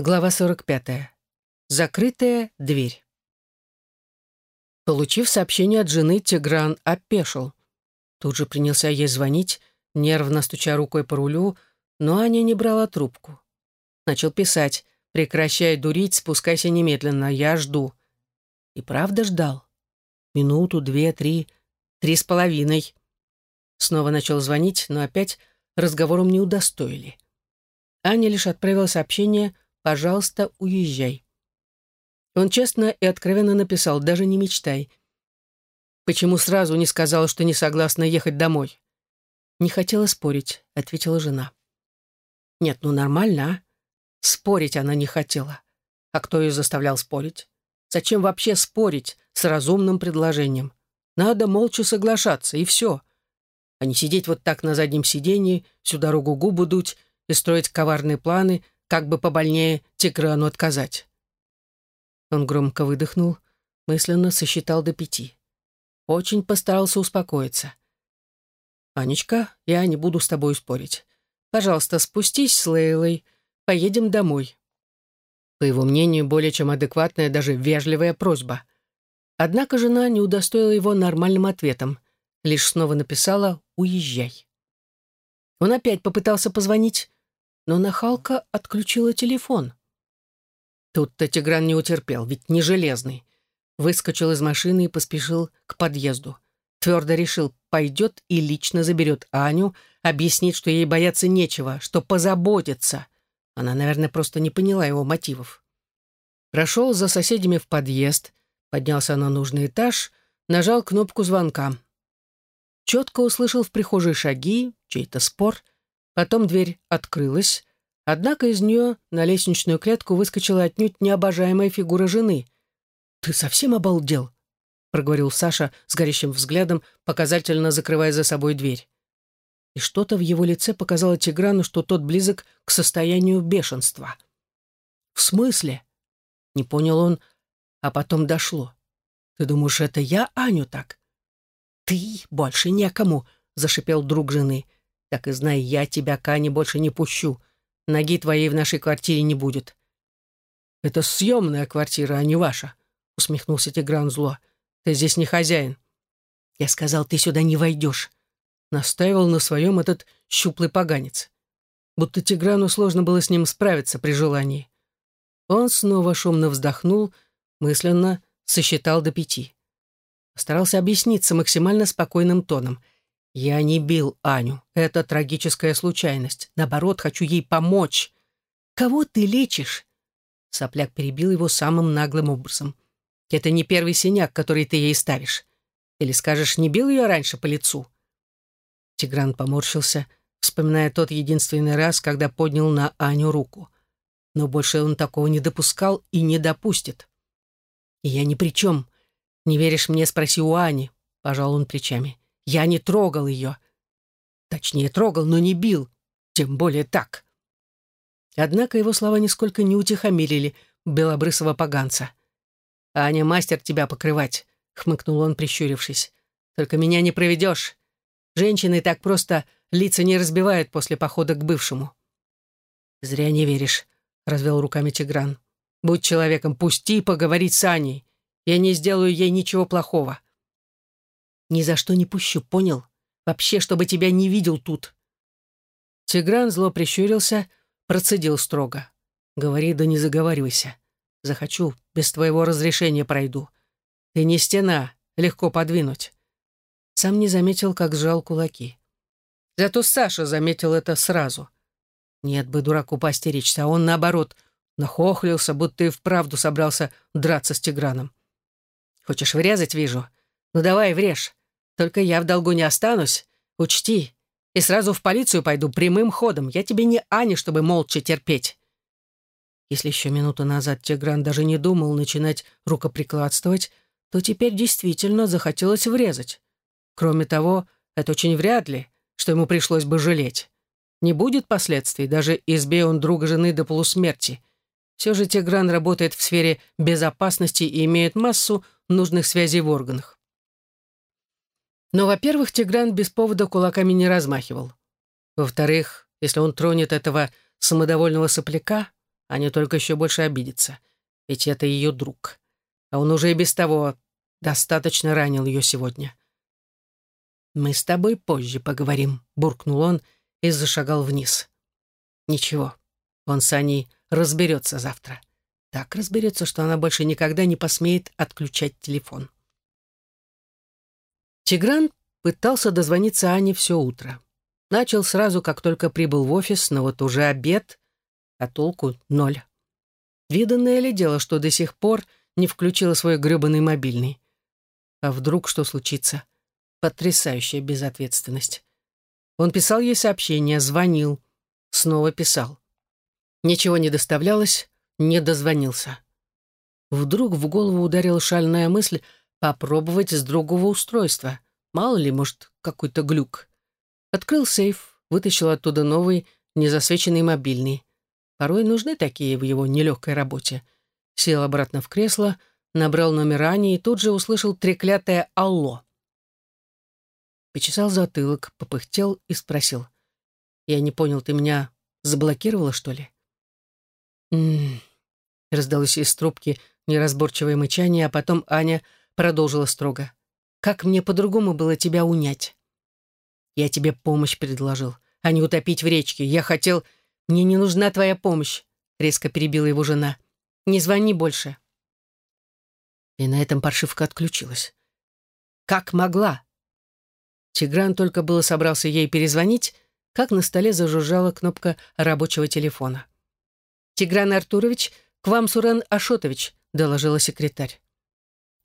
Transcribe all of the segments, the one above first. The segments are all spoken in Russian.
Глава 45. Закрытая дверь. Получив сообщение от жены, Тигран опешил. Тут же принялся ей звонить, нервно стуча рукой по рулю, но Аня не брала трубку. Начал писать «Прекращай дурить, спускайся немедленно, я жду». И правда ждал. Минуту, две, три, три с половиной. Снова начал звонить, но опять разговором не удостоили. Аня лишь отправила сообщение «Пожалуйста, уезжай». Он честно и откровенно написал «Даже не мечтай». «Почему сразу не сказала, что не согласна ехать домой?» «Не хотела спорить», — ответила жена. «Нет, ну нормально, а? Спорить она не хотела. А кто ее заставлял спорить? Зачем вообще спорить с разумным предложением? Надо молча соглашаться, и все. А не сидеть вот так на заднем сиденье, всю дорогу губы дуть и строить коварные планы, как бы побольнее Тиграну отказать. Он громко выдохнул, мысленно сосчитал до пяти. Очень постарался успокоиться. «Анечка, я не буду с тобой спорить. Пожалуйста, спустись с Лейлой, поедем домой». По его мнению, более чем адекватная, даже вежливая просьба. Однако жена не удостоила его нормальным ответом, лишь снова написала «Уезжай». Он опять попытался позвонить, но нахалка отключила телефон. Тут-то Тигран не утерпел, ведь не железный. Выскочил из машины и поспешил к подъезду. Твердо решил, пойдет и лично заберет Аню, объяснит, что ей бояться нечего, что позаботится. Она, наверное, просто не поняла его мотивов. Прошел за соседями в подъезд, поднялся на нужный этаж, нажал кнопку звонка. Четко услышал в прихожей шаги, чей-то спор. Потом дверь открылась, однако из нее на лестничную клетку выскочила отнюдь необожаемая фигура жены. «Ты совсем обалдел?» — проговорил Саша с горящим взглядом, показательно закрывая за собой дверь. И что-то в его лице показало Тиграну, что тот близок к состоянию бешенства. «В смысле?» — не понял он, а потом дошло. «Ты думаешь, это я Аню так?» «Ты больше некому», — зашипел друг жены. «Так и знай, я тебя к Ане больше не пущу. Ноги твоей в нашей квартире не будет». «Это съемная квартира, а не ваша», — усмехнулся Тигран зло. «Ты здесь не хозяин». «Я сказал, ты сюда не войдешь», — настаивал на своем этот щуплый поганец. Будто Тиграну сложно было с ним справиться при желании. Он снова шумно вздохнул, мысленно сосчитал до пяти. Старался объясниться максимально спокойным тоном. «Я не бил Аню. Это трагическая случайность. Наоборот, хочу ей помочь». «Кого ты лечишь?» Сопляк перебил его самым наглым образом. «Это не первый синяк, который ты ей ставишь. Или скажешь, не бил ее раньше по лицу?» Тигран поморщился, вспоминая тот единственный раз, когда поднял на Аню руку. Но больше он такого не допускал и не допустит. «И я ни при чем. «Не веришь мне, спроси у Ани», — пожал он плечами. «Я не трогал ее. Точнее, трогал, но не бил. Тем более так». Однако его слова нисколько не утихомирили белобрысого поганца. «Аня, мастер тебя покрывать», — хмыкнул он, прищурившись. «Только меня не проведешь. Женщины так просто лица не разбивают после похода к бывшему». «Зря не веришь», — развел руками Тигран. «Будь человеком, пусти поговорить с Аней. Я не сделаю ей ничего плохого. Ни за что не пущу, понял? Вообще, чтобы тебя не видел тут. Тигран зло прищурился, процедил строго. Говори, да не заговаривайся. Захочу, без твоего разрешения пройду. Ты не стена, легко подвинуть. Сам не заметил, как сжал кулаки. Зато Саша заметил это сразу. Нет бы дураку постеречься, а он, наоборот, нахохлился, будто и вправду собрался драться с Тиграном. Хочешь врезать, вижу? Ну давай, врежь. Только я в долгу не останусь. Учти. И сразу в полицию пойду прямым ходом. Я тебе не Аня, чтобы молча терпеть. Если еще минуту назад Тигран даже не думал начинать рукоприкладствовать, то теперь действительно захотелось врезать. Кроме того, это очень вряд ли, что ему пришлось бы жалеть. Не будет последствий, даже избей он друга жены до полусмерти. Все же Тигран работает в сфере безопасности и имеет массу нужных связей в органах. Но, во-первых, Тигран без повода кулаками не размахивал. Во-вторых, если он тронет этого самодовольного сопляка, Аня только еще больше обидится, ведь это ее друг. А он уже и без того достаточно ранил ее сегодня. «Мы с тобой позже поговорим», — буркнул он и зашагал вниз. «Ничего, он с Аней разберется завтра. Так разберется, что она больше никогда не посмеет отключать телефон». Тигран пытался дозвониться Ане все утро. Начал сразу, как только прибыл в офис, но вот уже обед, а толку ноль. Виданное ли дело, что до сих пор не включила свой гребаный мобильный? А вдруг что случится? Потрясающая безответственность. Он писал ей сообщения, звонил, снова писал. Ничего не доставлялось, не дозвонился. Вдруг в голову ударила шальная мысль попробовать с другого устройства. Мало ли, может, какой-то глюк. Открыл сейф, вытащил оттуда новый, незасвеченный мобильный. Порой нужны такие в его нелегкой работе. Сел обратно в кресло, набрал номер Ани и тут же услышал треклятое «Алло». Почесал затылок, попыхтел и спросил. «Я не понял, ты меня заблокировала, что ли?» «М-м-м», раздалось из трубки неразборчивое мычание, а потом Аня продолжила строго. «Как мне по-другому было тебя унять?» «Я тебе помощь предложил, а не утопить в речке. Я хотел...» «Мне не нужна твоя помощь», — резко перебила его жена. «Не звони больше». И на этом паршивка отключилась. «Как могла?» Тигран только было собрался ей перезвонить, как на столе зажужжала кнопка рабочего телефона. «Тигран Артурович, к вам Сурен Ашотович», — доложила секретарь.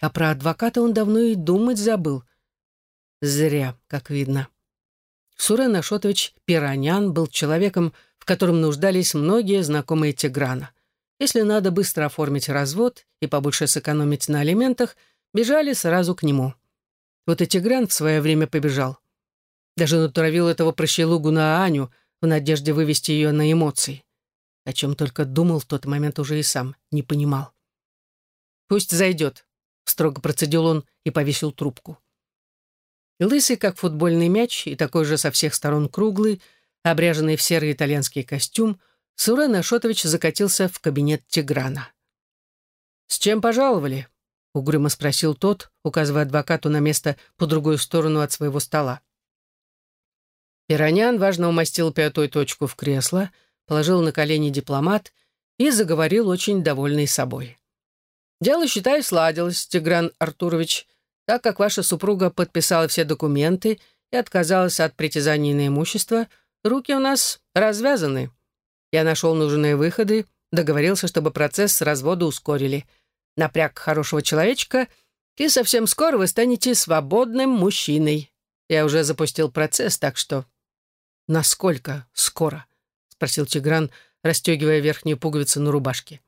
А про адвоката он давно и думать забыл. Зря, как видно. Сурен Ашотович Пиранян был человеком, в котором нуждались многие знакомые Тиграна. Если надо быстро оформить развод и побольше сэкономить на алиментах, бежали сразу к нему. Вот и Тигран в свое время побежал. Даже натравил этого прощелугу на Аню в надежде вывести ее на эмоции. О чем только думал в тот момент уже и сам не понимал. «Пусть зайдет», строго процедил он и повесил трубку. лысый, как футбольный мяч, и такой же со всех сторон круглый, обряженный в серый итальянский костюм, Сурен Ашотович закатился в кабинет Тиграна. «С чем пожаловали?» — угрюмо спросил тот, указывая адвокату на место по другую сторону от своего стола. Пиронян важно умастил пятую точку в кресло, положил на колени дипломат и заговорил очень довольный собой. Дело, считаю, сладилось, Тигран Артурович, так как ваша супруга подписала все документы и отказалась от притязаний на имущество, руки у нас развязаны. Я нашел нужные выходы, договорился, чтобы процесс развода ускорили. Напряг хорошего человечка, и совсем скоро вы станете свободным мужчиной. Я уже запустил процесс, так что... «Насколько скоро?» — спросил Тигран, расстегивая верхнюю пуговицу на рубашке.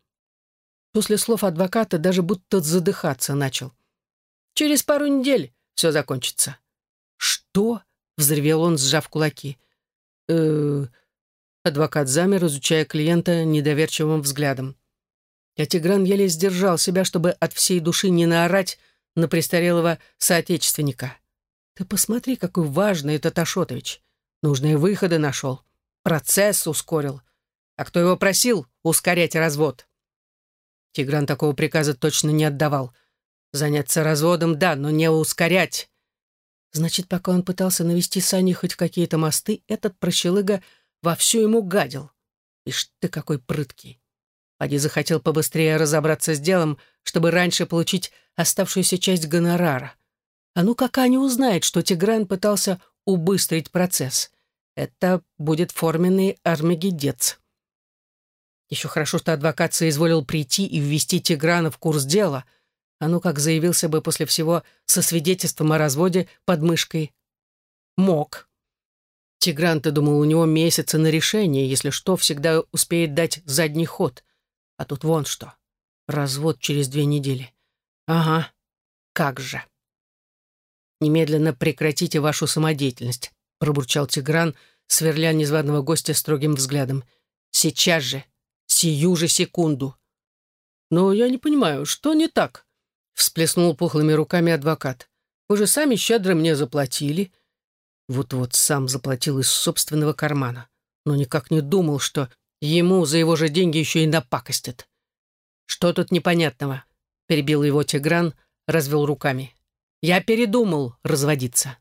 После слов адвоката даже будто задыхаться начал. «Через пару недель все закончится». «Что?» — взревел он, сжав кулаки. э Адвокат замер, изучая клиента недоверчивым взглядом. Я Тигран еле сдержал себя, чтобы от всей души не наорать на престарелого соотечественника. «Ты посмотри, какой важный этот Ашотович. Нужные выходы нашел. Процесс ускорил. А кто его просил ускорять развод?» Тигран такого приказа точно не отдавал. Заняться разводом, да, но не ускорять. Значит, пока он пытался навести с Аней хоть какие-то мосты, этот прощелыга вовсю ему гадил. Ишь ты какой прыткий. Пади захотел побыстрее разобраться с делом, чтобы раньше получить оставшуюся часть гонорара. А ну как Аня узнает, что Тигран пытался убыстрить процесс? Это будет форменный армагеддец. Еще хорошо, что адвокат соизволил прийти и ввести Тиграна в курс дела, а ну как заявился бы после всего со свидетельством о разводе под мышкой. Мог. Тигран-то думал, у него месяцы на решение, если что, всегда успеет дать задний ход. А тут вон что. Развод через две недели. Ага, как же. «Немедленно прекратите вашу самодеятельность», — пробурчал Тигран, сверля незваного гостя строгим взглядом. «Сейчас же сию же секунду. «Но я не понимаю, что не так?» — всплеснул пухлыми руками адвокат. «Вы же сами щедро мне заплатили». Вот-вот сам заплатил из собственного кармана, но никак не думал, что ему за его же деньги еще и напакостит. «Что тут непонятного?» — перебил его Тигран, развел руками. «Я передумал разводиться».